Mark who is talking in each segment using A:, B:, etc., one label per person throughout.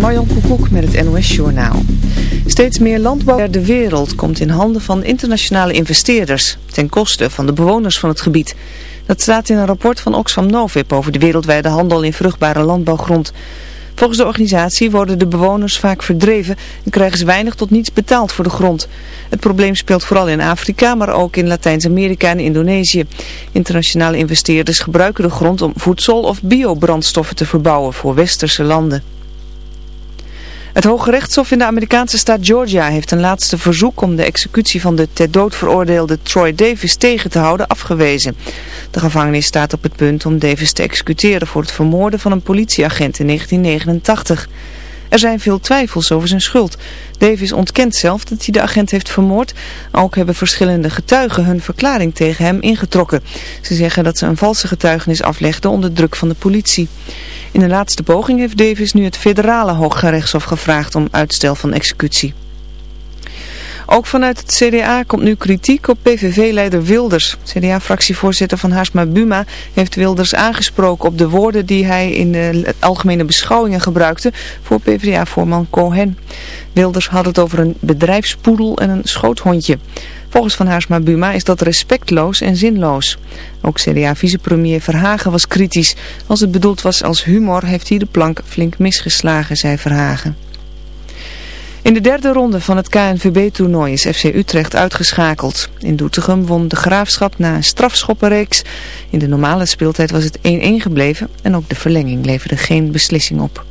A: Marjan Koekoek met het NOS Journaal. Steeds meer landbouw de wereld komt in handen van internationale investeerders, ten koste van de bewoners van het gebied. Dat staat in een rapport van Oxfam Novib over de wereldwijde handel in vruchtbare landbouwgrond. Volgens de organisatie worden de bewoners vaak verdreven en krijgen ze weinig tot niets betaald voor de grond. Het probleem speelt vooral in Afrika, maar ook in Latijns-Amerika en Indonesië. Internationale investeerders gebruiken de grond om voedsel of biobrandstoffen te verbouwen voor westerse landen. Het Hoge Rechtshof in de Amerikaanse staat Georgia heeft een laatste verzoek om de executie van de ter dood veroordeelde Troy Davis tegen te houden afgewezen. De gevangenis staat op het punt om Davis te executeren voor het vermoorden van een politieagent in 1989. Er zijn veel twijfels over zijn schuld. Davis ontkent zelf dat hij de agent heeft vermoord. Ook hebben verschillende getuigen hun verklaring tegen hem ingetrokken. Ze zeggen dat ze een valse getuigenis aflegden onder druk van de politie. In de laatste poging heeft Davis nu het federale Hooggerechtshof gevraagd om uitstel van executie. Ook vanuit het CDA komt nu kritiek op PVV-leider Wilders. CDA-fractievoorzitter van Haarsma Buma heeft Wilders aangesproken op de woorden die hij in de algemene beschouwingen gebruikte voor PvdA-voorman Cohen. Wilders had het over een bedrijfspoedel en een schoothondje. Volgens Van Haarsma Buma is dat respectloos en zinloos. Ook CDA-vicepremier Verhagen was kritisch. Als het bedoeld was als humor heeft hij de plank flink misgeslagen, zei Verhagen. In de derde ronde van het KNVB-toernooi is FC Utrecht uitgeschakeld. In Doetinchem won de Graafschap na een strafschoppenreeks. In de normale speeltijd was het 1-1 gebleven en ook de verlenging leverde geen beslissing op.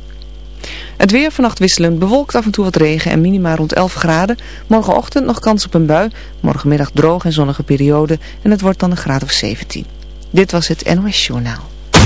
A: Het weer vannacht wisselend bewolkt af en toe wat regen en minima rond 11 graden. Morgenochtend nog kans op een bui. Morgenmiddag droog en zonnige periode en het wordt dan een graad of 17. Dit was het NOS Journaal.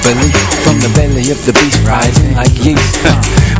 B: belief From the belly of the beast rising like yeast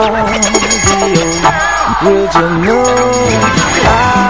C: noticed you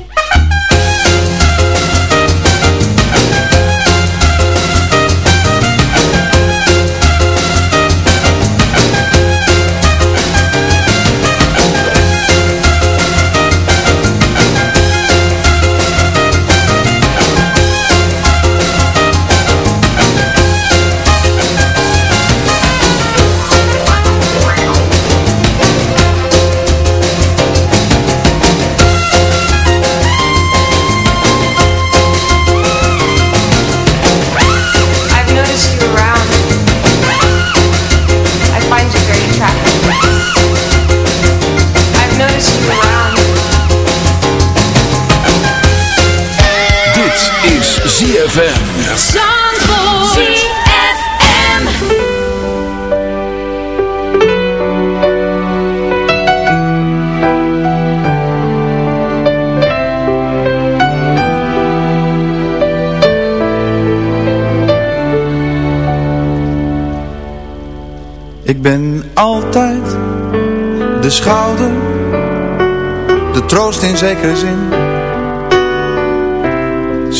D: Ik ben altijd de schouder, de troost in zekere zin.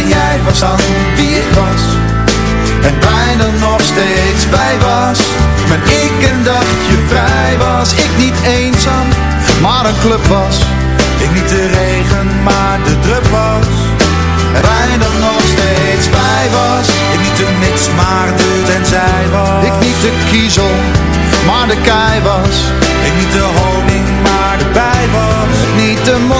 D: En jij was dan wie ik was. En bijna nog steeds bij was. Maar ik een dagje vrij was Ik niet eenzaam, maar een club was. Ik niet de regen, maar de drup was. En bijna nog steeds bij was. Ik niet de niks, maar de tenzij was. Ik niet de kiezel, maar de kei was. Ik niet de honing niet de modder, maar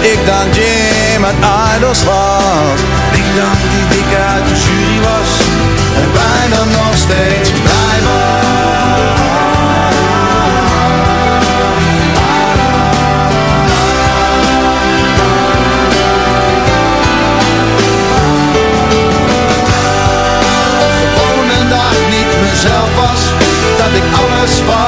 D: dan Jim uit Idols was. Wie dan die dikke uit de jury was. En bijna nog steeds blijven. mezelf was Dat ik alles was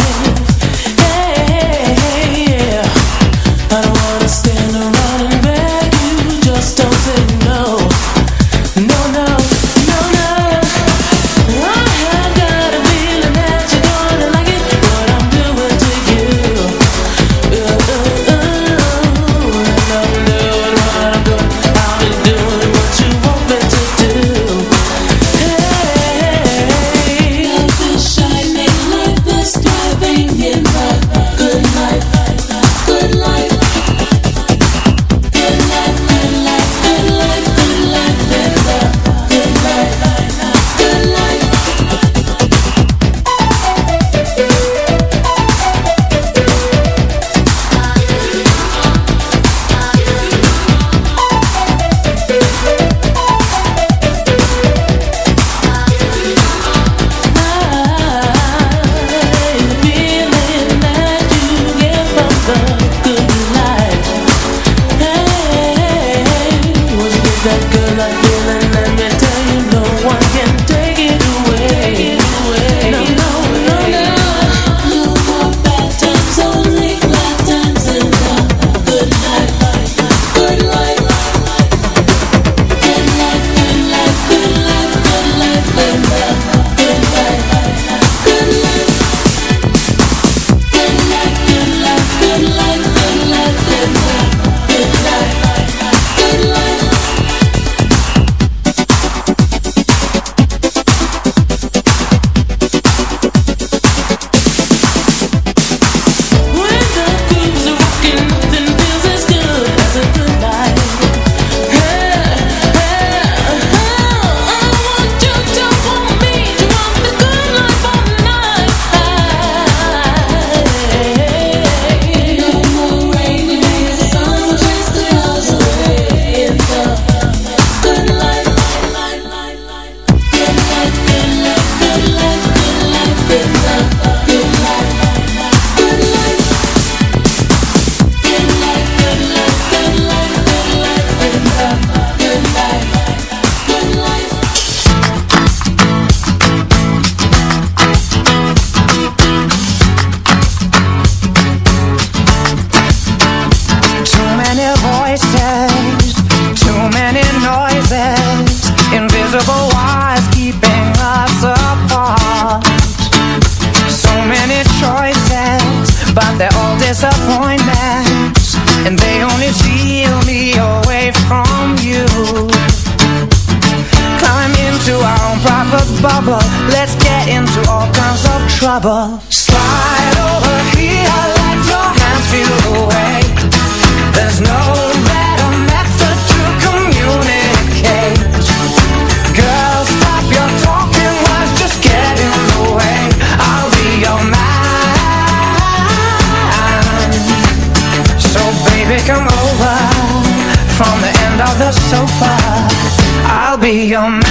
E: be your man